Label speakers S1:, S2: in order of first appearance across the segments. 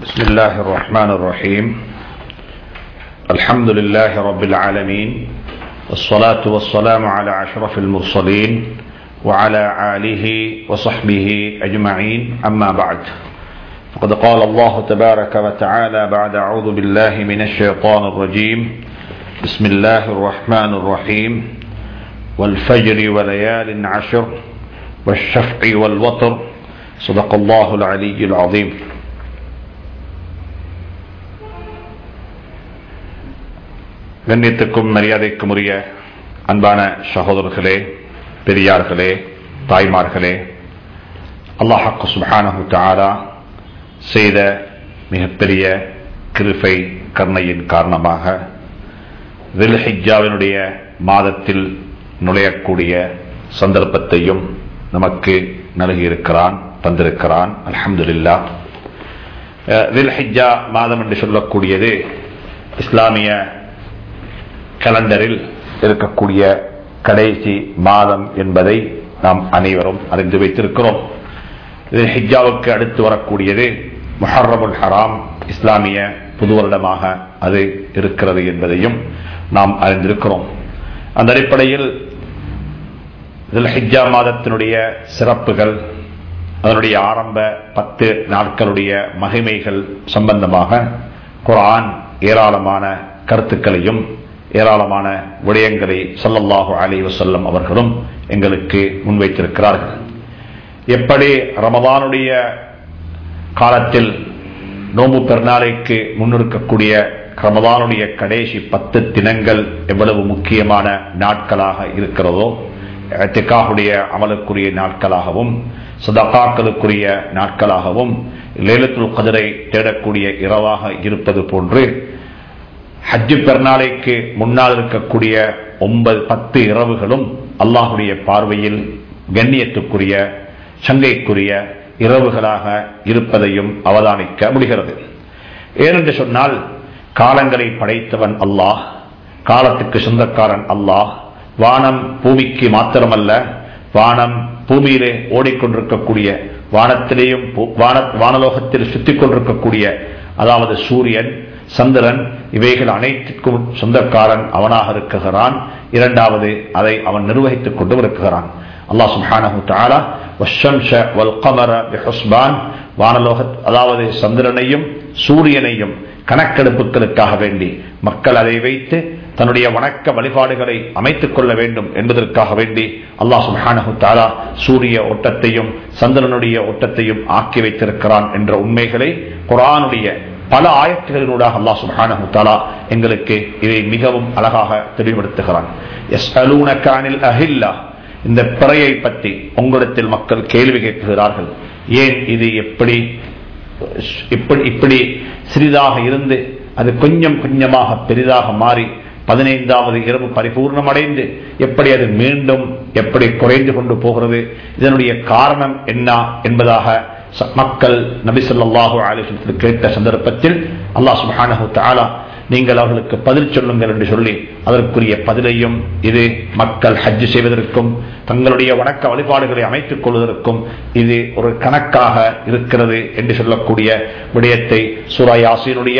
S1: بسم الله الرحمن الرحيم. الحمد لله رب العالمين والصلاة والسلام على أشرف المرسلين وعلى آله وصحبه أجمعين. أما بعد فقد قال الله تبارك وتعالى بعد أعوذ بالله من الشيطان الرجيم. بسم الله الرحمن الرحيم. والفجر وليال عشر والشفع والوتر صدق الله العلي العظيم கண்ணியத்துக்கும் மரியாதைக்கும் உரிய அன்பான சகோதரர்களே பெரியார்களே தாய்மார்களே அல்லாஹாக்கு சுபானஹு தாரா செய்த மிகப்பெரிய கிருஃபை கருணையின் காரணமாக தில்ஹிஜாவினுடைய மாதத்தில் நுழையக்கூடிய சந்தர்ப்பத்தையும் நமக்கு நல்கியிருக்கிறான் தந்திருக்கிறான். அலமதுல்லா ஹிஜா மாதம் என்று சொல்லக்கூடியது இஸ்லாமிய கலண்டரில் இருக்கக்கூடிய கடைசி மாதம் என்பதை நாம் அனைவரும் அறிந்து வைத்திருக்கிறோம். இதில் ஹிஜாவுக்கு அடுத்து வரக்கூடியது முஹர்ரமுல் ஹராம் இஸ்லாமிய புது வருடமாக அது இருக்கிறது என்பதையும் நாம் அறிந்திருக்கிறோம். அந்த அடிப்படையில் ஹிஜா மாதத்தினுடைய சிறப்புகள் அதனுடைய ஆரம்ப பத்து நாட்களுடைய மகிமைகள் சம்பந்தமாக குரான் ஏராளமான கருத்துக்களையும் ஏராளமான விடயங்களை சல்லல்லாஹு அலி வசல்லம் அவர்களும் எங்களுக்கு முன்வைத்திருக்கிறார்கள். எப்படி ரமதானுடைய காலத்தில் நோம்பு பெருநாளைக்கு முன்னிருக்கக்கூடிய ரமதானுடைய கடைசி பத்து தினங்கள் எவ்வளவு முக்கியமான நாட்களாக இருக்கிறதோ திக்காவுடைய அமலுக்குரிய நாட்களாகவும் சதகாக்களுக்குரிய நாட்களாகவும் லேலத்துல் கதிரை தேடக்கூடிய இரவாக இருப்பது போன்று ஹஜ்ஜு பெருநாளைக்கு முன்னால் இருக்கக்கூடிய ஒன்பது பத்து இரவுகளும் அல்லாஹுடைய பார்வையில் கண்ணியத்துக்குரிய சங்கைக்குரிய இரவுகளாக இருப்பதையும் அவதானிக்க முடிகிறது. ஏனென்று சொன்னால் காலங்களை படைத்தவன் அல்லாஹ் காலத்துக்கு சொந்தக்காரன் அல்லாஹ் வானம் பூமிக்கு மாத்திரமல்ல வானம் பூமியிலே ஓடிக்கொண்டிருக்கக்கூடிய வானத்திலேயும் வானலோகத்தில் சுத்திக் கொண்டிருக்கக்கூடிய அதாவது சூரியன் சந்திரன் இவைகள் அனைத்துக்கும் சொந்தக்காரன் அவனாக இருக்குகிறான் இரண்டாவது அதை அவன் நிர்வகித்துக் கொண்டு இருக்குகிறான் அல்லாஹ் சுஹானு தஆலா வஷம்ஷ வல்கமர வானலோக அதாவது சந்திரனையும் சூரியனையும் கணக்கெடுப்புகளுக்காக வேண்டி மக்கள் அதை வைத்து தன்னுடைய வணக்க வழிபாடுகளை அமைத்துக் கொள்ள வேண்டும் என்பதற்காக வேண்டி அல்லாஹ் சுஹானஹு தாலா சூரிய ஓட்டத்தையும் சந்திரனுடைய ஓட்டத்தையும் ஆக்கி வைத்திருக்கிறான் என்ற உண்மைகளை குரானுடைய பல ஆயத்துகளினூடாக அல்லா சுஹானஹு தாலா எங்களுக்கு இதை மிகவும் அழகாக தெளிவுபடுத்துகிறான். எஸ் அஹில்லா. இந்த பிறையை பற்றி உங்களிடத்தில் மக்கள் கேள்வி கேட்கிறார்கள். ஏன் இது எப்படி இப்படி இப்படி சிறிதாக இருந்து அது கொஞ்சம் கொஞ்சமாக பெரிதாக மாறி பதினைந்தாவது இரவு பரிபூர்ணமடைந்து எப்படி அது மீண்டும் எப்படி குறைந்து கொண்டு போகிறது இதனுடைய காரணம் என்ன என்பதாக மக்கள் நபிசல்லாஹு ஆலோசனத்தில் கேட்ட சந்தர்ப்பத்தில் அல்லாஹ் சுபானு தாலா நீங்கள் அவர்களுக்கு பதில் சொல்லுங்கள் என்று சொல்லி அதற்குரிய பதிலையும் இது மக்கள் ஹஜ்ஜு செய்வதற்கும் தங்களுடைய வணக்க வழிபாடுகளை அமைத்துக் கொள்வதற்கும் இது ஒரு கணக்காக இருக்கிறது என்று சொல்லக்கூடிய விடயத்தை சூரா யாசினுடைய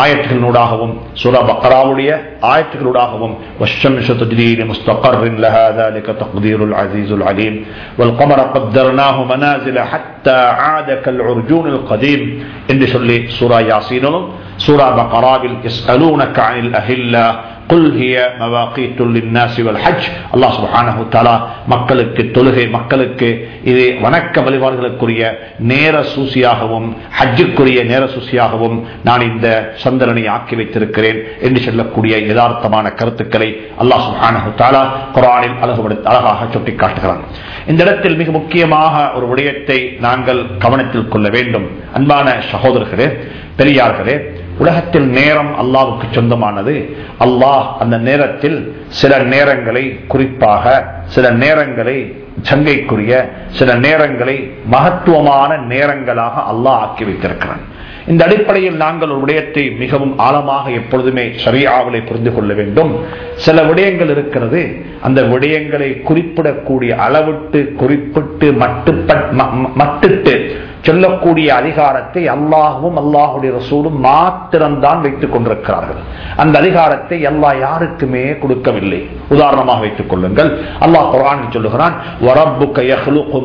S1: ஆயத்துகளூடாகவும் சூரா பக்கராவுடைய ஆயத்துகளூடாகவும் والشمس تجري لمستقر لها ذلك تقدير العزيز العليم والقمر قدرناه منازل حتى عاد كالعرجون القديم என்று சொல்லி சூரா யாசீனிலும் சூரா பக்கராவில் يسألونك عن الأهلة قل هي مواقيت للناس والحج الله سبحانه وتعالى மக்களுக்கு தொழுகை மக்களுக்கு இது வணக்க வழிபாடுகளுக்குரிய நேர சூசியாகவும் ஹஜ்ஜுக்குரிய நேர சூசியாகவும் நான் இந்த சந்திரனை ஆக்கி வைத்திருக்கிறேன் என்று சொல்லக்கூடிய யதார்த்தமான கருத்துக்களை அல்லாஹ் சுஹானு தாலா குரானில் அழகுபடுத்த அழகாக சுட்டிக்காட்டுகிறான் இந்த இடத்தில் மிக முக்கியமாக ஒரு விடயத்தை நாங்கள் கவனத்தில் கொள்ள வேண்டும் அன்பான சகோதரர்களே பெரியார்களே உலகத்தில் நேரம் அல்லாவுக்கு சொந்தமானது. அல்லாஹ் அந்த நேரத்தில் சில நேரங்களை குறிப்பாக சில நேரங்களை சங்கைக்குரிய சில நேரங்களை மகத்துவமான நேரங்களாக அல்லாஹ் ஆக்கி வைத்திருக்கிறான். இந்த அடிப்படையில் நாங்கள் ஒரு விடயத்தை மிகவும் ஆழமாக எப்பொழுதுமே சரியாவலை புரிந்து கொள்ள வேண்டும். சில விடயங்கள் இருக்கிறது. அந்த விடயங்களை குறிப்பிடக்கூடிய அளவிட்டு குறிப்பிட்டு மட்டுப்பட் ம- ம- மட்டிட்டு சொல்லக்கூடிய அதிகாரத்தை அல்லாஹும் அல்லாஹுடைய ரசூலும் மாத்திரம்தான் வைத்துக் கொண்டிருக்கிறார்கள். அந்த அதிகாரத்தை அல்லாஹ் யாருக்குமே கொடுக்கவில்லை. உதாரணமாக வைத்துக் கொள்ளுங்கள். அல்லாஹ் குரான் சொல்லுகிறான் வரப்பு யஹ்லுகு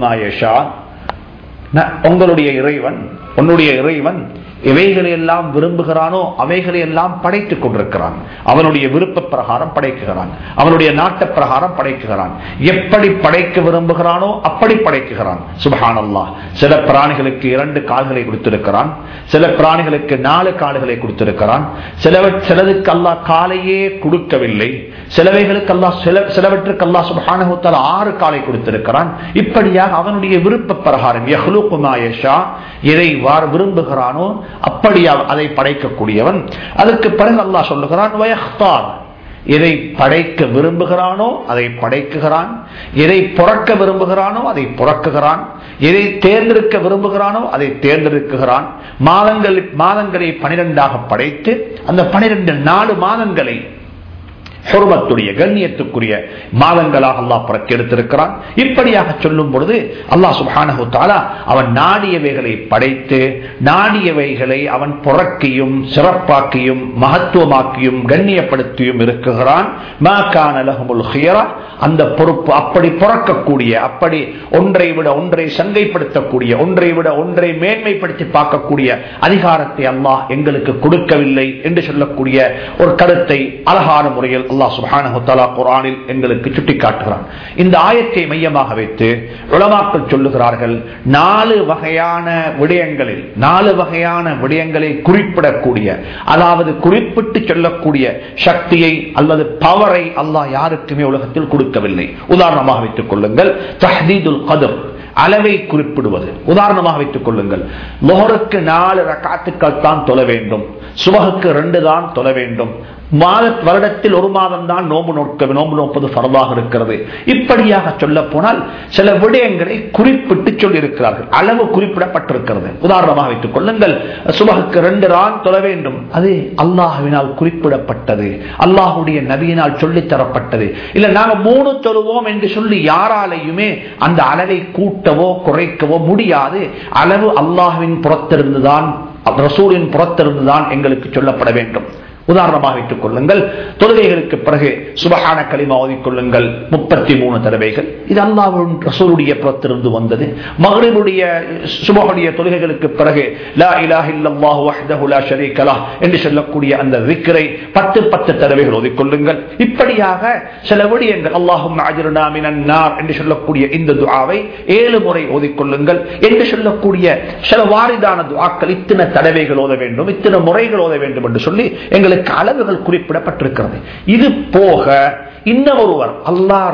S1: மா உங்களுடைய இறைவன் உன்னுடைய இறைவன் எவைகளை எல்லாம் விரும்புகிறானோ அவைகளை எல்லாம் படைத்துக் கொண்டிருக்கிறான். அவனுடைய விருப்ப பிரகாரம் படைக்குகிறான். அவனுடைய நாட்ட பிரகாரம் படைக்குகிறான். எப்படி படைக்க விரும்புகிறானோ அப்படி படைக்குகிறான். சுபஹானல்லா. சில பிராணிகளுக்கு இரண்டு கால்களை கொடுத்திருக்கிறான். சில பிராணிகளுக்கு நாலு கால்களை கொடுத்திருக்கிறான். சில சிலதுக்கு அல்லா காலையே கொடுக்கவில்லை. சிலவைகளுக்கு அல்லா சில சிலவற்றுக்கு அல்லா சுபஹானகுத்தால் ஆறு காலை கொடுத்திருக்கிறான். இப்படியாக அவனுடைய விருப்ப பிரகாரம் யஹ்லுகு மா எதை வார் விரும்புகிறானோ அப்படி அதை படைக்கக்கூடியவன்? அதற்கு பிறகு அல்லாஹ் சொல்லுகிறான் வயஹ்தான் எதை படைக்க விரும்புகிறானோ அதை படைக்குகிறான். எதை புறக்க விரும்புகிறானோ அதை புறக்குகிறான். எதை தேர்ந்தெடுக்க விரும்புகிறானோ அதை தேர்ந்தெடுக்குகிறான். மாதங்கள் மாதங்களை பனிரெண்டாக படைத்து அந்த பனிரெண்டு நாலு மாதங்களை ஹுர்மத்துடைய கண்ணியத்துக்குரிய மாதங்களாக அல்லாஹ் புறக்கெடுத்திருக்கிறான் இப்படியாக சொல்லும் பொழுது அல்லாஹ் சுப்ஹானஹு தஆலா அவன் நாடியவைகளை படைத்து நாடியவைகளை அவன் புறக்கியும் சிறப்பாக்கியும் மகத்துவமாக்கியும் கண்ணியப்படுத்தியும் இருக்குகிறான். மா கான ஹியரா. அந்த பொறுப்பு அப்படி புறக்கக்கூடிய அப்படி ஒன்றை விட ஒன்றை சங்கைப்படுத்தக்கூடிய ஒன்றை விட ஒன்றை மேன்மைப்படுத்தி பார்க்கக்கூடிய அதிகாரத்தை அல்லாஹ் எங்களுக்கு கொடுக்கவில்லை என்று சொல்லக்கூடிய ஒரு கருத்தை அழகான முறையில் அல்லாஹ் சுப்ஹானஹு குரானில் குர்ஆனில் எங்களுக்கு சுட்டிக்காட்டுகிறான். இந்த ஆயத்தை மையமாக வைத்து உலமாக்கள் சொல்லுகிறார்கள் நாலு வகையான விடயங்களில் நாலு வகையான விடயங்களை குறிப்பிடக்கூடிய அதாவது குறிப்பிட்டு சொல்லக்கூடிய சக்தியை அல்லது பவரை அல்லாஹ் யாருக்குமே உலகத்தில் கொடுக்கவில்லை. உதாரணமாக வைத்துக் கொள்ளுங்கள் தஹதீதுல் கதர் அளவை குறிப்பிடுவது. உதாரணமாக வைத்துக் கொள்ளுங்கள் லோஹருக்கு நாலு ரக்காத்துக்கள் தான் தொழ வேண்டும் சுபகுக்கு ரெண்டு தான் தொழ வேண்டும் மாத வருடத்தில் ஒரு மாதம் தான் நோம்பு நோக்க நோம்பு நோப்பது பரவாக இருக்கிறது. இப்படியாக சொல்ல போனால் சில விடயங்களை குறிப்பிட்டு சொல்லியிருக்கிறார்கள். அளவு குறிப்பிடப்பட்டிருக்கிறது. உதாரணமாக வைத்துக் கொள்ளுங்கள். சுபகுக்கு ரெண்டு ரான் தொழ வேண்டும். அது அல்லாஹுவினால் குறிப்பிடப்பட்டது. அல்லாஹுடைய நபியினால் சொல்லித்தரப்பட்டது இல்லை இல்ல நாங்க மூணு தொழுவோம் என்று சொல்லி யாராலையுமே அந்த அளவை கூட்டவோ குறைக்கவோ முடியாது. அளவு அல்லாஹுவின் புறத்திருந்துதான் ரசூலின் புறத்திருந்துதான் எங்களுக்கு சொல்லப்பட வேண்டும். உதாரணமாக வைத்துக் கொள்ளுங்கள். தொழுகைகளுக்கு பிறகு சுபகான களிமா ஓதிக்கொள்ளுங்கள் முப்பத்தி மூணு தடவைகள். இது அல்லாவின் ரசூருடைய புறத்திலிருந்து வந்தது. மகளிருடைய சுபகுடைய தொழுகைகளுக்கு பிறகு லா இலாஹ இல்லல்லாஹு வஹ்தஹு லா ஷரீக என்று சொல்லக்கூடிய அந்த விக்கரை பத்து பத்து தடவைகள் ஓதிக்கொள்ளுங்கள் இப்படியாக சில விடயங்கள் அல்லாஹும் அஜ்ருனா மினன் நார் என்று சொல்லக்கூடிய இந்த துஆவை ஏழு முறை ஓதிக்கொள்ளுங்கள் என்று சொல்லக்கூடிய சில வாரிதான துஆக்கள் இத்தனை தடவைகள் ஓத வேண்டும் இத்தனை முறைகள் ஓத வேண்டும் என்று சொல்லி எங்களுக்கு அளவுகள் குறிப்பிடப்பட்டிருக்கிறது. இது போக இன்னும் ஒருவர்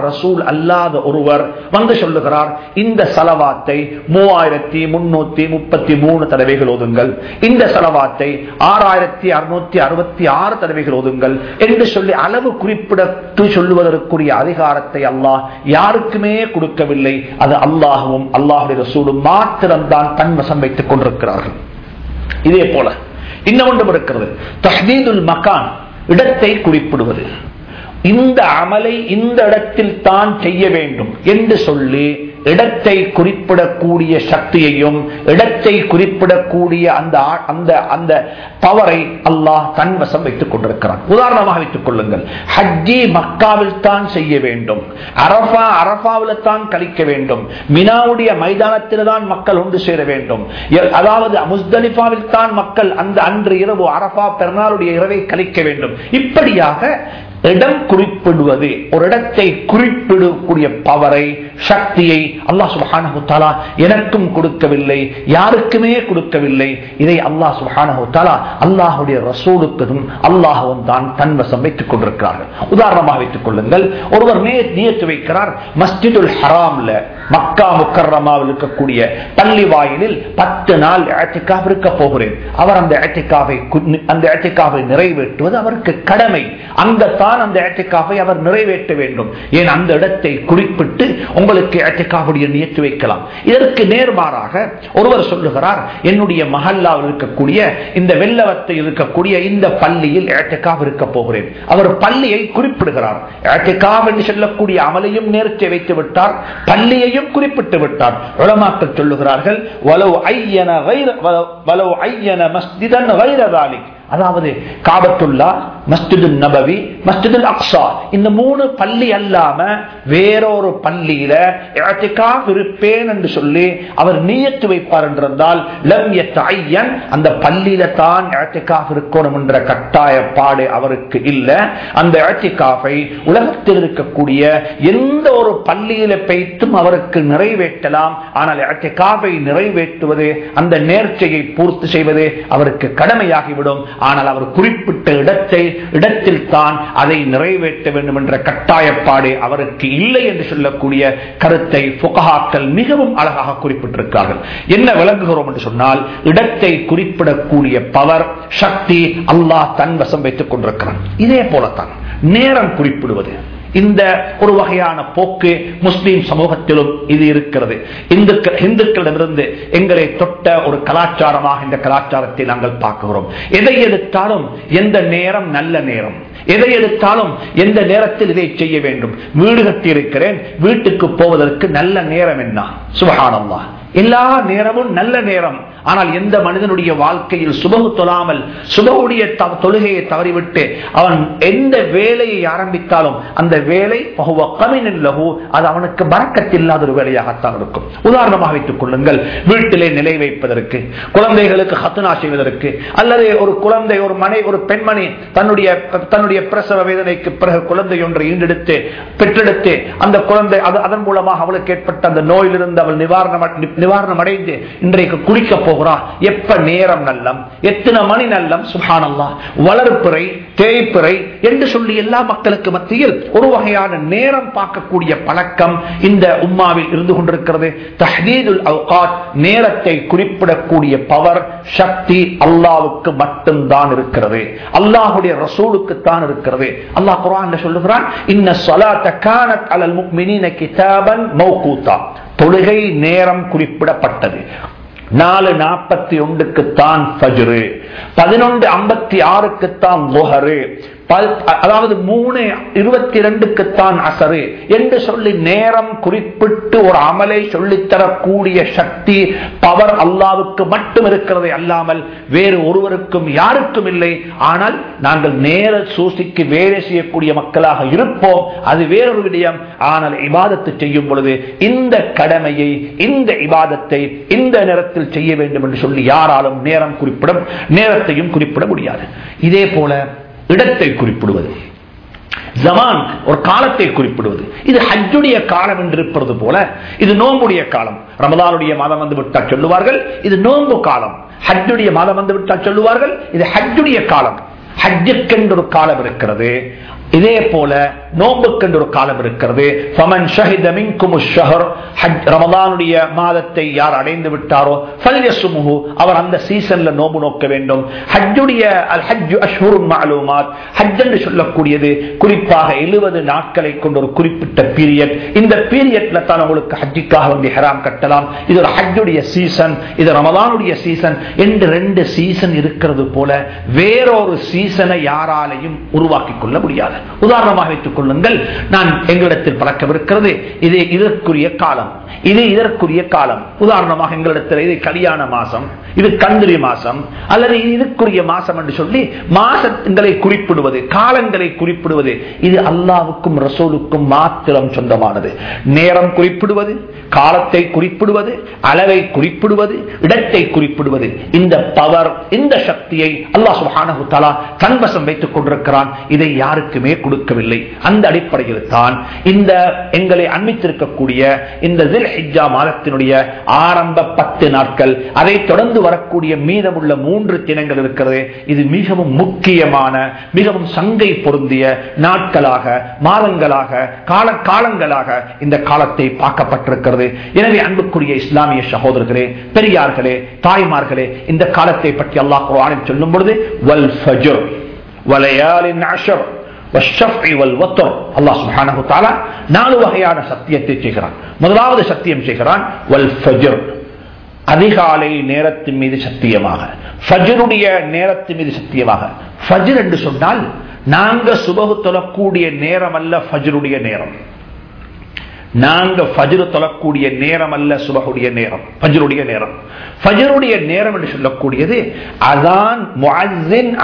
S1: ரசூல் அல்லாத ஒருவர் வந்து சொல்லுகிறார் இந்த செலவாத்தை மூவாயிரத்தி முன்னூத்தி முப்பத்தி மூணு தடவைகள் ஓதுங்கள். இந்த செலவாத்தை ஆறாயிரத்தி அறுநூத்தி அறுபத்தி ஆறு தடவைகள் ஓதுங்கள் என்று சொல்லி அளவு குறிப்பிடத்து சொல்லுவதற்குரிய அதிகாரத்தை அல்லாஹ் யாருக்குமே கொடுக்கவில்லை. அது அல்லாஹும் அல்லாஹுடைய ரசூலும் மாத்திரம்தான் தன்வசம் வைத்துக் கொண்டிருக்கிறார்கள். இதே போல இன்னொன்றும் இருக்கிறது. தஹ்தீதுல் மகான் இடத்தை குறிப்பிடுவது. இந்த அமலை இந்த இடத்தில் தான் செய்ய வேண்டும் என்று சொல்லி இடத்தை குறிப்பிடக்கூடிய சக்தியையும் இடத்தை குறிப்பிடக்கூடிய அந்த அந்த அந்த பவரை அல்லாஹ் தன்வசம் வைத்துக் கொண்டிருக்கிறான். உதாரணமாக வைத்துக் கொள்ளுங்கள். ஹஜ்ஜி மக்காவில் தான் செய்ய வேண்டும். அரபா அரபாவில் தான் கழிக்க வேண்டும். மினாவுடைய மைதானத்தில் தான் மக்கள் ஒன்று சேர வேண்டும். எ- அதாவது முஸ்தலிஃபாவில் தான் மக்கள் அந்த அன்று இரவு அரபா பெருநாளுடைய இரவை கழிக்க வேண்டும். இப்படியாக இடம் குறிப்பிடுவது ஒரு இடத்தை குறிப்பிடக்கூடிய பவரை சக்தியை அல்லாஹ் சுப்ஹானஹு எனக்கும் கொடுக்கவில்லை யாருக்குமே கொடுக்கவில்லை. இதை அல்லாஹ் சுப்ஹானஹு அல்லாஹுடைய ரசூலுக்கதும் ரசூலுக்கும் அல்லாஹ்வும் தான் தன்வசம் வைத்துக் கொண்டிருக்கிறார்கள். உதாரணமாக வைத்துக் கொள்ளுங்கள். ஒருவர் நே- நியத்து வைக்கிறார் மஸ்ஜிதுல் ஹராம்ல மக்கா முக்கர்ரமாவில் இருக்கக்கூடிய பள்ளி வாயிலில் பத்து நாள் இஅ்திகாஃப் இருக்க போகிறேன். அவர் அந்த இஅ்திகாஃபை அந்த இஅ்திகாஃபை நிறைவேற்றுவது அவருக்கு கடமை. அங்கத்தான் தான் அந்த ஏட்டிக்காவை அவர் நிறைவேற்ற வேண்டும். ஏன்? அந்த இடத்தை குறிப்பிட்டு உங்களுக்கு ஏட்டிக்காவுடைய நியத்து வைக்கலாம். இதற்கு நேர்மாறாக ஒருவர் சொல்லுகிறார் என்னுடைய மஹல்லாவில் இருக்கக்கூடிய இந்த வெள்ளவத்தை இருக்கக்கூடிய இந்த பள்ளியில் ஏட்டிக்காவ் இருக்க போகிறேன். அவர் பள்ளியை குறிப்பிடுகிறார். ஏட்டிக்காவ் என்று சொல்லக்கூடிய அமலையும் நேர்த்தி வைத்து விட்டார் பள்ளியையும் குறிப்பிட்டு விட்டார். உளமாக்கள் சொல்லுகிறார்கள் வலவு ஐயன வைர- வலவு- ஐயன மஸ்திதன் வைரதாலிக் அதாவது காபத்துள்ளா மஸ்ஜிது நபவி மஸ்ஜிது அக்ஸா. இந்த மூணு பள்ளி அல்லாம வேறொரு பள்ளியில இஅ்திகாஃப் இருப்பேன் என்று சொல்லி அவர் நீயத்து வைப்பார் என்றிருந்தால் லம் யத்தஐயன் அந்த பள்ளியில தான் இஅ்திகாஃப் இருக்கணும் என்ற கட்டாய பாடு அவருக்கு இல்ல. அந்த இஅ்திகாஃபை உலகத்தில் இருக்கக்கூடிய எந்த ஒரு பள்ளியில பெய்த்தும் அவருக்கு நிறைவேற்றலாம். ஆனால் இஅ்திகாஃபை நிறைவேற்றுவது அந்த நேர்ச்சையை பூர்த்தி செய்வது அவருக்கு கடமையாகிவிடும். ஆனால் அவர் குறிப்பிட்ட இடத்தை இடத்தில் தான் அதை நிறைவேற்ற வேண்டும் என்ற கட்டாயப்பாடு அவருக்கு இல்லை என்று சொல்லக்கூடிய கருத்தை புகஹாக்கள் மிகவும் அழகாக குறிப்பிட்டிருக்கிறார்கள். என்ன விளங்குகிறோம் என்று சொன்னால் இடத்தை குறிப்பிடக்கூடிய பவர் சக்தி அல்லாஹ் தன் வசம் வைத்துக் கொண்டிருக்கிறான். இதே போலத்தான் நேரம் குறிப்பிடுவது. இந்த ஒரு வகையான போக்கு முஸ்லீம் சமூகத்திலும் இது இருக்கிறது. இந்துக்கள் இந்துக்களிடமிருந்து எங்களை தொட்ட ஒரு கலாச்சாரமாக இந்த கலாச்சாரத்தை நாங்கள் பார்க்கிறோம். எதை எடுத்தாலும் எந்த நேரம் நல்ல நேரம். எதை எடுத்தாலும் எந்த நேரத்தில் இதை செய்ய வேண்டும். வீடு கட்டி இருக்கிறேன் வீட்டுக்கு போவதற்கு நல்ல நேரம் என்ன? சுபகானம்மா எல்லா நேரமும் நல்ல நேரம். ஆனால் எந்த மனிதனுடைய வாழ்க்கையில் சுபகு தொழாமல் சுபகுடைய தொழுகையை தவறிவிட்டு அவன் எந்த வேலையை ஆரம்பித்தாலும் அந்த வேலை பகுவ அது அவனுக்கு பறக்கத்தில்லாத ஒரு வேலையாகத்தான் இருக்கும். உதாரணமாக வைத்துக் கொள்ளுங்கள். வீட்டிலே நிலை வைப்பதற்கு குழந்தைகளுக்கு ஹத்துனா செய்வதற்கு அல்லது ஒரு குழந்தை ஒரு மனை ஒரு பெண்மணி தன்னுடைய தன்னுடைய பிரசவ வேதனைக்கு பிறகு குழந்தை ஒன்றை ஈண்டெடுத்து பெற்றெடுத்து அந்த குழந்தை அது அதன் மூலமாக அவளுக்கு ஏற்பட்ட அந்த நோயிலிருந்து அவள் நிவாரணம் நிவாரணம் அடைந்து இன்றைக்கு குளிக்க போகிறா எப்ப நேரம் நல்லம்? எத்தனை மணி நல்லம்? சுகானல்லா வளர்ப்பிறை தேய்ப்பிறை என்று சொல்லி எல்லா மக்களுக்கு மத்தியில் ஒரு வகையான நேரம் பார்க்கக்கூடிய பழக்கம் இந்த உம்மாவில் இருந்து கொண்டிருக்கிறது. தஹ்தீதுல் அவுகாத் நேரத்தை குறிப்பிடக்கூடிய பவர் சக்தி அல்லாவுக்கு மட்டும்தான் இருக்கிறது. அல்லாஹுடைய ரசூலுக்கு தான் இருக்கிறது. அல்லாஹ் குரான் சொல்லுகிறான் இன்ன ஸலாத்த கானத் அலல் முக்மினின கிதாபன் மௌகூத்தா. தொழுகை நேரம் குறிப்பிடப்பட்டது. நாலு நாற்பத்தி ஒன்றுக்குத்தான் ஃபஜ்ரு. பதினொன்று ஐம்பத்தி ஆறுக்குத்தான் முஹரு அதாவது மூணு இருபத்தி இரண்டுக்குத்தான் அசரு. என்று சொல்லி நேரம் குறிப்பிட்டு ஒரு அமலை சொல்லித்தரக்கூடிய சக்தி பவர் அல்லாவுக்கு மட்டும் இருக்கிறது அல்லாமல் வேறு ஒருவருக்கும் யாருக்கும் இல்லை. ஆனால் நாங்கள் நேர சூசிக்கு வேலை செய்யக்கூடிய மக்களாக இருப்போம். அது வேறொரு விடயம். ஆனால் இபாதத்து செய்யும் பொழுது இந்த கடமையை இந்த இபாதத்தை இந்த நேரத்தில் செய்ய வேண்டும் என்று சொல்லி யாராலும் நேரம் குறிப்பிட நேரத்தையும் குறிப்பிட முடியாது. இதே போல இடத்தை குறிப்பிடுவது. ஜமான் ஒரு காலத்தை குறிப்பிடுவது. இது ஹஜ்ஜுடைய காலம் என்று இருப்பது போல இது நோம்புடைய காலம். ரமதானுடைய மாதம் வந்து விட்டால் சொல்லுவார்கள் இது நோம்பு காலம். ஹஜ்ஜுடைய மாதம் வந்து விட்டால் சொல்லுவார்கள் இது ஹஜ்ஜுடைய காலம். ஹஜ்ஜுக்கென்று ஒரு காலம் இருக்கிறது. இதே போல நோம்புக்கென்று ஒரு காலம் இருக்கிறது. ஃபமன் ஷஹித மின்கும் ஷஹர் ஹஜ் ரமதானுடைய மாதத்தை யார் அடைந்து விட்டாரோ ஃபல்யசுமுஹு அவர் அந்த சீசன்ல நோம்பு நோக்க வேண்டும். ஹஜ்ஜுடைய அல் ஹஜ்ஜு அஷ்ஹூரும் மஅலூமாத். ஹஜ் என்று சொல்லக்கூடியது குறிப்பாக 70 நாட்களை கொண்ட ஒரு குறிப்பிட்ட பீரியட் இந்த பீரியட்ல தான் உங்களுக்கு ஹஜ்ஜிக்காக வந்து ஹெராம் கட்டலாம். இது ஒரு ஹஜ்ஜுடைய சீசன் இது ரமதானுடைய சீசன் என்று ரெண்டு சீசன் இருக்கிறது போல வேறொரு சீசனை யாராலையும் உருவாக்கிக் கொள்ள முடியாது. உதாரணமாக வைத்துக் கொள்ளுங்கள். நான் எங்களிடத்தில் பழக்கவிருக்கிறது இது இதற்குரிய காலம். இது இதற்குரிய காலம். உதாரணமாக எங்களிடத்தில் இது கல்யாண மாசம். இது கந்திரி மாசம். அல்லது இதற்குரிய மாசம் என்று சொல்லி மாசங்களை குறிப்பிடுவது காலங்களை குறிப்பிடுவது இது அல்லாவுக்கும் ரசோலுக்கும் மாத்திரம் சொந்தமானது. நேரம் குறிப்பிடுவது காலத்தை குறிப்பிடுவது அளவை குறிப்பிடுவது இடத்தை குறிப்பிடுவது இந்த பவர் இந்த சக்தியை அல்லாஹ் சுப்ஹானஹு தஆலா தன்வசம் வைத்துக் கொண்டிருக்கிறான். இதை யாருக்குமே கொடுக்கவில்லை. அந்த அடிப்படையில் தான் இந்த எங்களை அண்மித்திருக்கக்கூடிய இந்த தில் ஹிஜ்ஜா மாதத்தினுடைய ஆரம்ப பத்து நாட்கள் அதை தொடர்ந்து வரக்கூடிய மீதமுள்ள மூன்று தினங்கள் இருக்கிறது. இது மிகவும் முக்கியமான மிகவும் சங்கை பொருந்திய நாட்களாக மாதங்களாக கால காலங்களாக இந்த காலத்தை பார்க்கப்பட்டிருக்கிறது. எனவே அன்புக்குரிய இஸ்லாமிய சகோதரர்களே பெரியார்களே தாய்மார்களே இந்த காலத்தை பற்றி அல்லாஹ் சொல்லும் பொழுது வல் ஃபஜர் வலையாலின் அஷர் அல்லாஹ் சுப்ஹானஹு தஆலா நாலு வகையான சத்தியத்தை செய்கிறான் முதலாவது சத்தியம் செய்கிறான் வல் அதிகாலை நேரத்தின் மீது சத்தியமாக ஃபஜ்ருடைய நேரத்தின் மீது சத்தியமாக ஃபஜ்ர் என்று சொன்னால் நாங்க சுபகு தொழக்கூடிய நேரம் அல்ல ஃபஜ்ருடைய நேரம். நாங்க ஃபஜ்ரு தொழக்கூடிய நேரம் அல்ல சுபகுடைய நேரம். ஃபஜ்ருடைய நேரம். ஃபஜ்ருடைய நேரம் என்று சொல்லக்கூடியது அதான்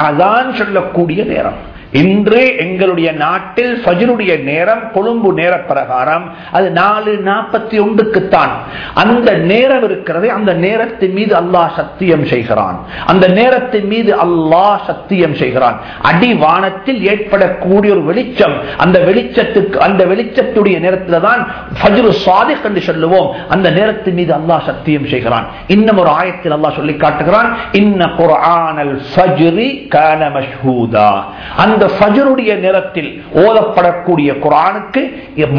S1: அதான் சொல்லக்கூடிய நேரம். இன்று எங்களுடைய நாட்டில் ஃபஜ்ருடைய நேரம் கொழும்பு நேர பிரகாரம் அது நாலு நாற்பத்தி ஒன்றுக்குத்தான். அந்த நேரம் இருக்கிறது அந்த நேரத்தின் மீது அல்லாஹ் சத்தியம் செய்கிறான். அந்த நேரத்தின் மீது அல்லாஹ் சத்தியம் செய்கிறான். அடிவானத்தில் ஏற்படக்கூடிய ஒரு வெளிச்சம் அந்த வெளிச்சத்துக்கு அந்த வெளிச்சத்துடைய நேரத்தில் தான் ஃபஜ்ரு சாதிக் என்று சொல்லுவோம். அந்த நேரத்தின் மீது அல்லாஹ் சத்தியம் செய்கிறான். இன்னும் ஒரு ஆயத்தில் அல்லாஹ் சொல்லி காட்டுகிறான் இன்ன குரானல் ஃபஜ்ரி கான மஷ்ஹூதா. அந்த ஃபஜ்ருடைய நேரத்தில் ஓதப்படக்கூடிய குரானுக்கு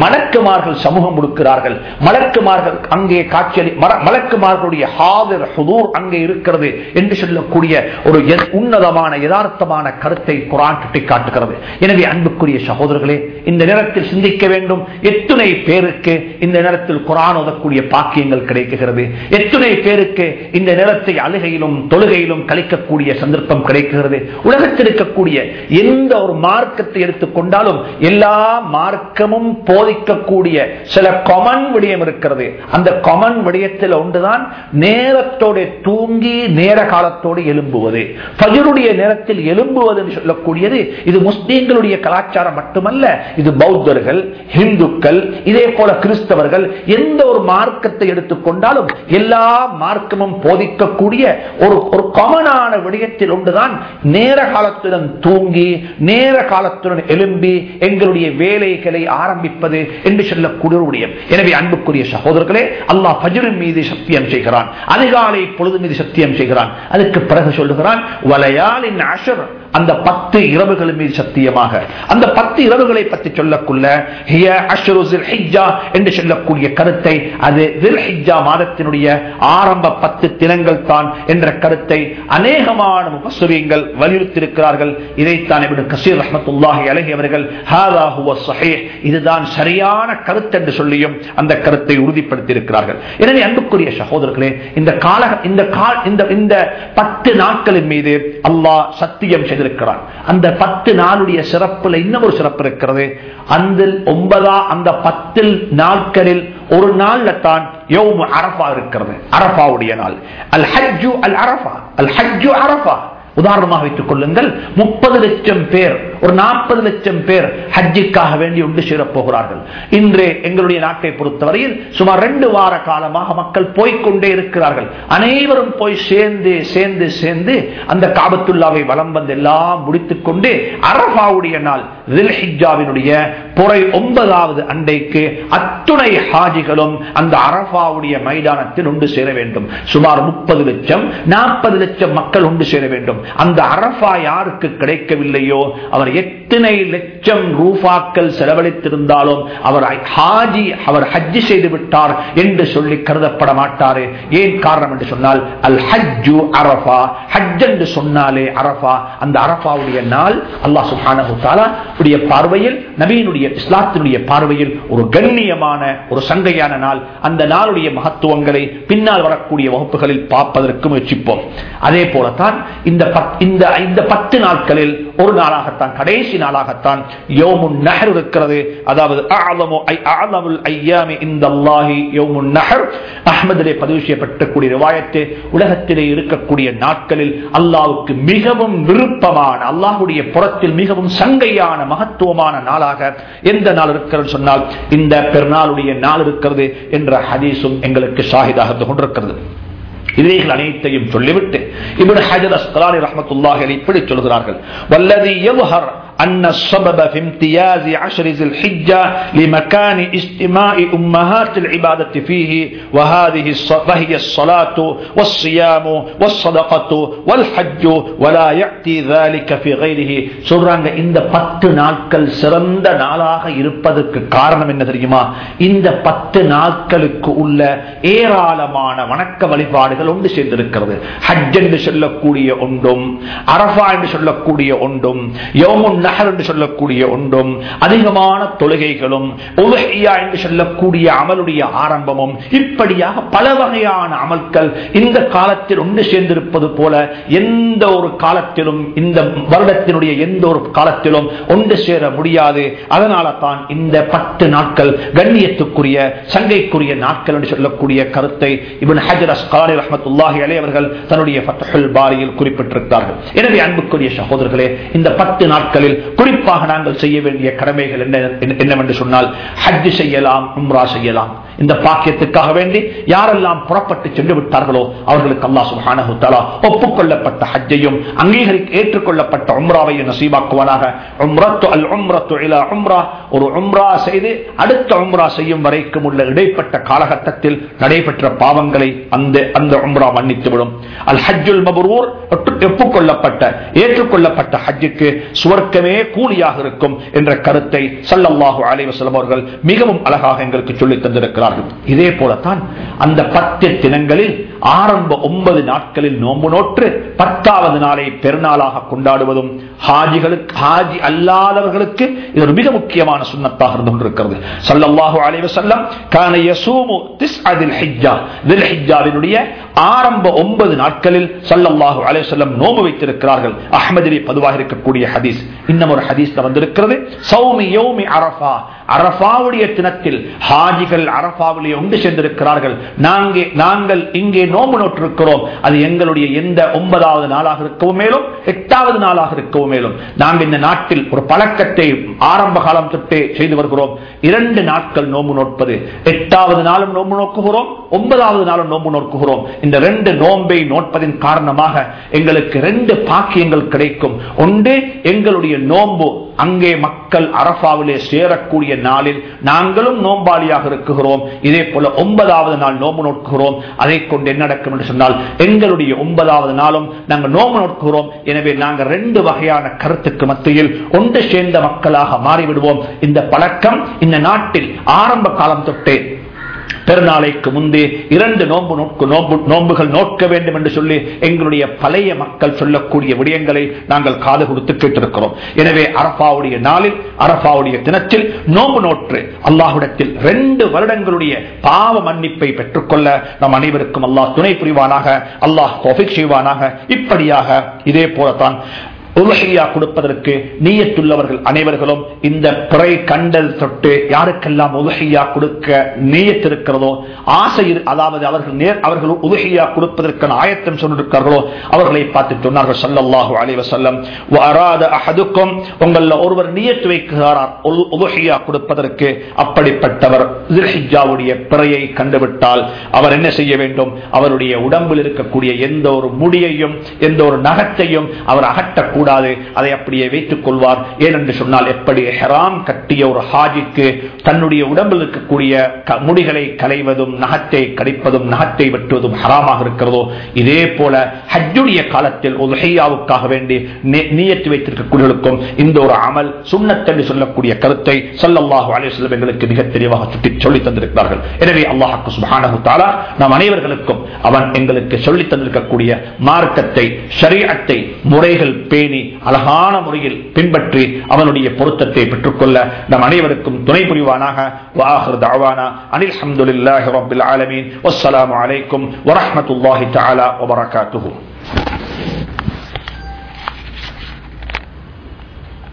S1: மலக்குமார்கள் சமூகம் கொடுக்கிறார்கள் மலக்குமார்கள் அங்கே காட்சியளி மலக்குமார்களுடைய ஹாதர் ஹுதூர் அங்கே இருக்கிறது என்று சொல்லக்கூடிய ஒரு உன்னதமான யதார்த்தமான கருத்தை குரான் சுட்டி காட்டுகிறது எனவே அன்புக்குரிய சகோதரர்களே இந்த நேரத்தில் சிந்திக்க வேண்டும். எத்தனை பேருக்கு இந்த நேரத்தில் குரான் ஓதக்கூடிய பாக்கியங்கள் கிடைக்குகிறது. எத்தனை பேருக்கு இந்த நேரத்தை அழுகையிலும் தொழுகையிலும் கழிக்கக்கூடிய சந்தர்ப்பம் கிடைக்கிறது. உலகத்தில் இருக்கக்கூடிய எந்த ஒரு மார்க்கத்தை எடுத்துக்கொண்டாலும் எல்லா மார்க்கமும் போதிக்கக்கூடிய சில கொமன் விடயம் இருக்கிறது. அந்த கொமன் விடயத்தில் ஒன்றுதான் நேரத்தோட தூங்கி நேர காலத்தோடு எழும்புவது. பகிருடைய நேரத்தில் எழும்புவதுன்னு சொல்லக்கூடியது இது முஸ்லீம்களுடைய கலாச்சாரம் மட்டுமல்ல இது பௌத்தர்கள் இந்துக்கள் இதே போல கிறிஸ்தவர்கள் எந்த ஒரு மார்க்கத்தை எடுத்துக்கொண்டாலும் எல்லா மார்க்கமும் போதிக்கக்கூடிய ஒரு ஒரு கொமனான விடயத்தில் ஒன்றுதான் நேர காலத்துடன் தூங்கி நேர காலத்துடன் எழும்பி எங்களுடைய வேலைகளை ஆரம்பிப்பது என்று சொல்லக்கூடிய விடயம். எனவே அன்புக்குரிய சகோதரர்களே அல்லாஹ் பஜரின் மீது சத்தியம் செய்கிறான் அதிகாலை பொழுது மீது சத்தியம் செய்கிறான். அதுக்கு பிறகு சொல்லுகிறான் வலையாளின் அஷர் அந்த பத்து இரவுகள் மீது சத்தியமாக. அந்த பத்து இரவுகளை பற்றி சொல்லக்குள்ள என்று சொல்லக்கூடிய கருத்தை அது மாதத்தினுடைய ஆரம்ப பத்து தினங்கள் தான் என்ற கருத்தை அநேகமான முகசுரியங்கள் வலியுறுத்தியிருக்கிறார்கள். இதைத்தான் இப்படி கசீர் ரஹமத்துல்லாஹி அலஹி அவர்கள் இதுதான் சரியான கருத்து என்று சொல்லியும் அந்த கருத்தை உறுதிப்படுத்தி இருக்கிறார்கள் எனவே அன்புக்குரிய சகோதரர்களே இந்த கால இந்த பத்து நாட்களின் மீது அல்லாஹ் சத்தியம் செய்திருக்கிறான். அந்த பத்து நாளுடைய சிறப்புல இன்னும் ஒரு சிறப்பு இருக்கிறது. அந்த ஒன்பதா அந்த பத்தில் நாட்களில் ஒரு நாள்ல தான் யோமு அரபா இருக்கிறது. அரபாவுடைய நாள். அல் ஹஜ்ஜு அல் அரபா அல் ஹஜ்ஜு அரபா உதாரணமாக வைத்துக் கொள்ளுங்கள். முப்பது லட்சம் பேர் ஒரு நாற்பது லட்சம் பேர் ஹஜ்ஜிக்காக வேண்டி ஒன்று சேரப் போகிறார்கள் இன்று எங்களுடைய நாட்டை பொறுத்தவரையில் சுமார் ரெண்டு வார காலமாக மக்கள் போய்கொண்டே இருக்கிறார்கள். அனைவரும் போய் சேர்ந்து சேர்ந்து சேர்ந்து அந்த காபத்துல்லாவை வலம் வந்து எல்லாம் முடித்துக் கொண்டு அரபாவுடைய நாள் ஹிஜாவினுடைய புறை ஒன்பதாவது அண்டைக்கு அத்துணை ஹாஜிகளும் அந்த அரபாவுடைய மைதானத்தில் ஒன்று சேர வேண்டும். சுமார் முப்பது லட்சம் நாற்பது லட்சம் மக்கள் ஒன்று சேர வேண்டும். அந்த அரபா யாருக்கு கிடைக்கவில்லையோ? அவர் எத்தனை லட்சம் ரூபாக்கள் செலவழித்திருந்தாலும் அவர் ஹாஜி அவர் ஹஜ்ஜி செய்து விட்டார் என்று சொல்லி கருதப்பட மாட்டாரு. ஏன் காரணம் என்று சொன்னால் அல் ஹஜ்ஜு அரபா ஹஜ் என்று சொன்னாலே அரபா அந்த அரபாவுடைய நாள் அல்லா சுஹானு பார்வையில் நபீனுடைய இஸ்லாத்தினுடைய பார்வையில் ஒரு கண்ணியமான ஒரு சங்கையான நாள். அந்த நாளுடைய மகத்துவங்களை பின்னால் வரக்கூடிய வகுப்புகளில் பார்ப்பதற்கு முயற்சிப்போம். அதே போலத்தான் இந்த இந்த இந்த பத்து நாட்களில் ஒரு நாளாகத்தான் கடைசி நாளாகத்தான் யோமுன் நகர் இருக்கிறது. அதாவது அஹமதிலே பதிவு செய்யப்பட்டக்கூடிய ரிவாயத்து உலகத்திலே இருக்கக்கூடிய நாட்களில் அல்லாவுக்கு மிகவும் விருப்பமான அல்லாஹுடைய புறத்தில் மிகவும் சங்கையான மகத்துவமான நாளாக எந்த நாள் இருக்கிறது சொன்னால் இந்த பெருநாளுடைய நாள் இருக்கிறது என்ற ஹதீஸும் எங்களுக்கு சாகிதாக கொண்டிருக்கிறது. இவைகள் அனைத்தையும் சொல்லிவிட்டு இவன் ஹஜர் அஸ்கலானி ரஹமத்துல்லாஹி இப்படி சொல்கிறார்கள் வல்லதி எவ்ஹர் أن السبب في امتياز عشر ذي الحجة لمكان اجتماع أمهات العبادة فيه وهذه وهي الصلاة والصيام والصدقة والحج ولا يأتي ذلك في غيره சொல்றாங்க இந்த பத்து நாட்கள் சிறந்த நாளாக இருப்பதற்கு காரணம் என்ன தெரியுமா இந்த பத்து நாட்களுக்கு உள்ள ஏராளமான வணக்க வழிபாடுகள் ஒன்று சேர்ந்திருக்கிறது ஹஜ் என்று சொல்லக்கூடிய ஒன்றும் அரபா என்று சொல்லக்கூடிய ஒன்றும் யோமுன் நஹர் என்று சொல்லக்கூடிய ஒன்றும் அதிகமான தொழுகைகளும் உலஹியா என்று சொல்லக்கூடிய அமலுடைய ஆரம்பமும் இப்படியாக பல வகையான அமல்கள் இந்த காலத்தில் ஒன்று சேர்ந்திருப்பது போல எந்த ஒரு காலத்திலும் இந்த வருடத்தினுடைய எந்த ஒரு காலத்திலும் ஒன்று சேர முடியாது. அதனால தான் இந்த பத்து நாட்கள் கண்ணியத்துக்குரிய சங்கைக்குரிய நாட்கள் என்று சொல்லக்கூடிய கருத்தை இவன் ஹஜர் அஸ்காரி ரஹமத்துல்லாஹி அலை அவர்கள் தன்னுடைய ஃபத்ஹுல் பாரியில் குறிப்பிட்டிருக்கிறார்கள். எனவே அன்புக்குரிய சகோதரர்களே இந்த பத்து நாட்களில் குறிப்பாக நாங்கள் செய்ய வேண்டிய கடமைகள் என்ன என்னவென்று சொன்னால் ஹஜ் செய்யலாம் உம்ரா செய்யலாம். இந்த பாக்கியத்துக்காக வேண்டி யாரெல்லாம் புறப்பட்டு சென்று விட்டார்களோ அவர்களுக்கு அல்லா சுபானு தலா ஒப்புக்கொள்ளப்பட்ட ஹஜ்ஜையும் அங்கீகரி ஏற்றுக்கொள்ளப்பட்ட உம்ராவையும் நசீபாக்குவானாக. உம்ரத்து அல் உம்ரத்து இலா உம்ரா. ஒரு உம்ரா செய்து அடுத்த உம்ரா செய்யும் வரைக்கும் உள்ள இடைப்பட்ட காலகட்டத்தில் நடைபெற்ற பாவங்களை அந்த அந்த உம்ரா மன்னித்துவிடும். அல் ஹஜ்ஜுல் மபரூர் ஒப்புக்கொள்ளப்பட்ட ஏற்றுக்கொள்ளப்பட்ட ஹஜ்ஜுக்கு சுவர்க்க சுவர்க்கமே கூலியாக இருக்கும் என்ற கருத்தை சல்லல்லாஹு அலைவசலம் அவர்கள் மிகவும் அழகாக எங்களுக்கு சொல்லித் தந்திருக்கிறார்கள். இதே போலத்தான் அந்த பத்து தினங்களில் ஆரம்ப ஒன்பது நாட்களில் நோன்பு நோற்று பத்தாவது நாளை பெருநாளாக கொண்டாடுவதும் ஹாஜிகளுக்கு ஹாஜி அல்லாதவர்களுக்கு இது ஒரு மிக முக்கியமான சுண்ணத்தாக இருந்து கொண்டிருக்கிறது. சல்லல்லாஹு அலைவசல்லம் கான யசூமு திஸ்அதில் ஹிஜ்ஜா தில் ஹிஜ்ஜாவினுடைய ஆரம்ப ஒன்பது நாட்களில் சல்லல்லாஹு அலைவசல்லம் நோம்பு வைத்திருக்கிறார்கள். அஹ்மதிலே பதுவாக இருக்கக்கூடிய ஹதீஸ். இன்னும் ஒரு ஹதீஸ்ல வந்திருக்கிறது சௌமி யௌமி அரஃபா அரஃபாவுடைய தினத்தில் ஹாஜிகள் அரபாவிலே ஒன்று சென்றிருக்கிறார்கள் நாங்கள் நாங்கள் இங்கே நோம்பு நோட்டிருக்கிறோம் அது எங்களுடைய எந்த ஒன்பதாவது நாளாக இருக்கவும் மேலும் எட்டாவது நாளாக இருக்கவும் மேலும். நாம் இந்த நாட்டில் ஒரு பழக்கத்தை ஆரம்ப காலம் தொட்டே செய்து வருகிறோம். இரண்டு நாட்கள் நோம்பு நோட்பது எட்டாவது நாளும் நோம்பு நோக்குகிறோம். ஒன்பதாவது நாளும் நோம்பு நோக்குகிறோம். இந்த ரெண்டு நோன்பை நோட்பதின் காரணமாக எங்களுக்கு ரெண்டு பாக்கியங்கள் கிடைக்கும். ஒன்று எங்களுடைய நோன்பு அங்கே மக்கள் அரபாவிலே சேரக்கூடிய நாளில் நாங்களும் நோம்பாளியாக இருக்குகிறோம். இதே போல ஒன்பதாவது நாள் நோம்பு நோக்குகிறோம் அதை கொண்டு என்ன நடக்கும் என்று சொன்னால் எங்களுடைய ஒன்பதாவது நாளும் நாங்கள் நோம்பு நோக்குகிறோம் எனவே நாங்கள் ரெண்டு வகையான கருத்துக்கு மத்தியில் ஒன்று சேர்ந்த மக்களாக மாறிவிடுவோம். இந்த பழக்கம் இந்த நாட்டில் ஆரம்ப காலம் தொட்டே பெருநாளைக்கு முந்தே இரண்டு நோன்பு நோக்கு நோன்பு நோன்புகள் நோக்க வேண்டும் என்று சொல்லி எங்களுடைய பழைய மக்கள் சொல்லக்கூடிய விடயங்களை நாங்கள் காது கொடுத்து கேட்டிருக்கிறோம். எனவே அரபாவுடைய நாளில் அரபாவுடைய தினத்தில் நோன்பு நோற்று அல்லாஹுடத்தில் ரெண்டு வருடங்களுடைய பாவ மன்னிப்பை பெற்றுக்கொள்ள நம் அனைவருக்கும் அல்லாஹ் துணை புரிவானாக அல்லாஹ் செய்வானாக. இப்படியாக இதே போலத்தான் உலகையா கொடுப்பதற்கு நீயத்துள்ளவர்கள் அனைவர்களும் இந்த பிறை கண்டல் தொட்டு யாருக்கெல்லாம் உலகையா கொடுக்க நீயத்திருக்கிறதோ ஆசை அதாவது அவர்கள் நேர் அவர்கள் உலகையா கொடுப்பதற்கான ஆயத்தம் சொன்னிருக்கிறார்களோ அவர்களை பார்த்து சொன்னார்கள் சல்லல்லாஹு அலைவ செல்லம் அகதுக்கும் உங்கள ஒருவர் நீயத்து வைக்கிறார். உலகையா கொடுப்பதற்கு அப்படிப்பட்டவர் ஜில்ஹிஜாவுடைய பிறையை கண்டுவிட்டால் அவர் என்ன செய்ய வேண்டும்? அவருடைய உடம்பில் இருக்கக்கூடிய எந்த ஒரு முடியையும் எந்த ஒரு நகத்தையும் அவர் அகற்றக்கூடாது. கூடாது. அதை அப்படியே வைத்துக் கொள்வார். ஏனென்று சொன்னால் எப்படி ஹெராம் கட்டிய ஒரு ஹாஜிக்கு தன்னுடைய உடம்பில் இருக்கக்கூடிய முடிகளை களைவதும் நகத்தை கடிப்பதும் நகத்தை வெட்டுவதும் ஹராமாக இருக்கிறதோ இதே போல ஹஜ்ஜுடைய காலத்தில் ஒரு ஹையாவுக்காக வேண்டி நீயத்து வைத்திருக்கக்கூடியவர்களுக்கும் இந்த ஒரு அமல் சுண்ணத்தென்று சொல்லக்கூடிய கருத்தை சல்லாஹூ அலிஸ்லம் எங்களுக்கு மிக தெளிவாக சுட்டி சொல்லி தந்திருக்கிறார்கள். எனவே அல்லாஹாக்கு சுபானு தாலா நாம் அனைவர்களுக்கும் அவன் எங்களுக்கு சொல்லி தந்திருக்கக்கூடிய மார்க்கத்தை ஷரீஅத்தை முறைகள் பேணி அழகான முறையில் பின்பற்றி அவனுடைய பொருத்தத்தை பெற்றுக்கொள்ள நம் அனைவருக்கும் துணை புரிவானாக. அனில் அஹமதுல்லாஹி ரபில் ஆலமீன். வஸ்ஸலாமு அலைக்கும்